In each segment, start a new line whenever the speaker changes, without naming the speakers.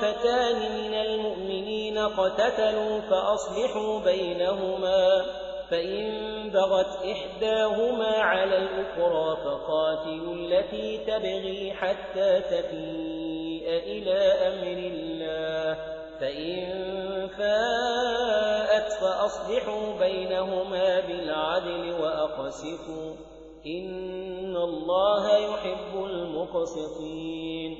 فتان من المؤمنين قتتلوا فأصلحوا بينهما فإن بغت إحداهما على الأخرى فقاتلوا التي تبغي حتى تفيء إلى أمر الله فإن فاءت فأصلحوا بينهما بالعدل وأقسطوا إن الله يحب المقسطين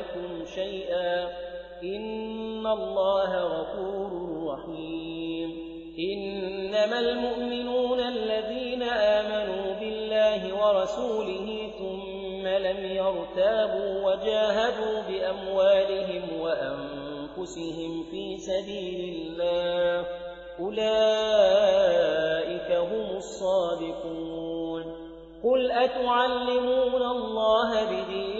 عليكم شيئا إن الله غفور رحيم إنما المؤمنون الذين آمنوا بالله ورسوله ثم لم يرتابوا وجاهدوا بأموالهم وأنفسهم في سبيل الله أولئك هم الصادقون قل أتعلمون الله بدين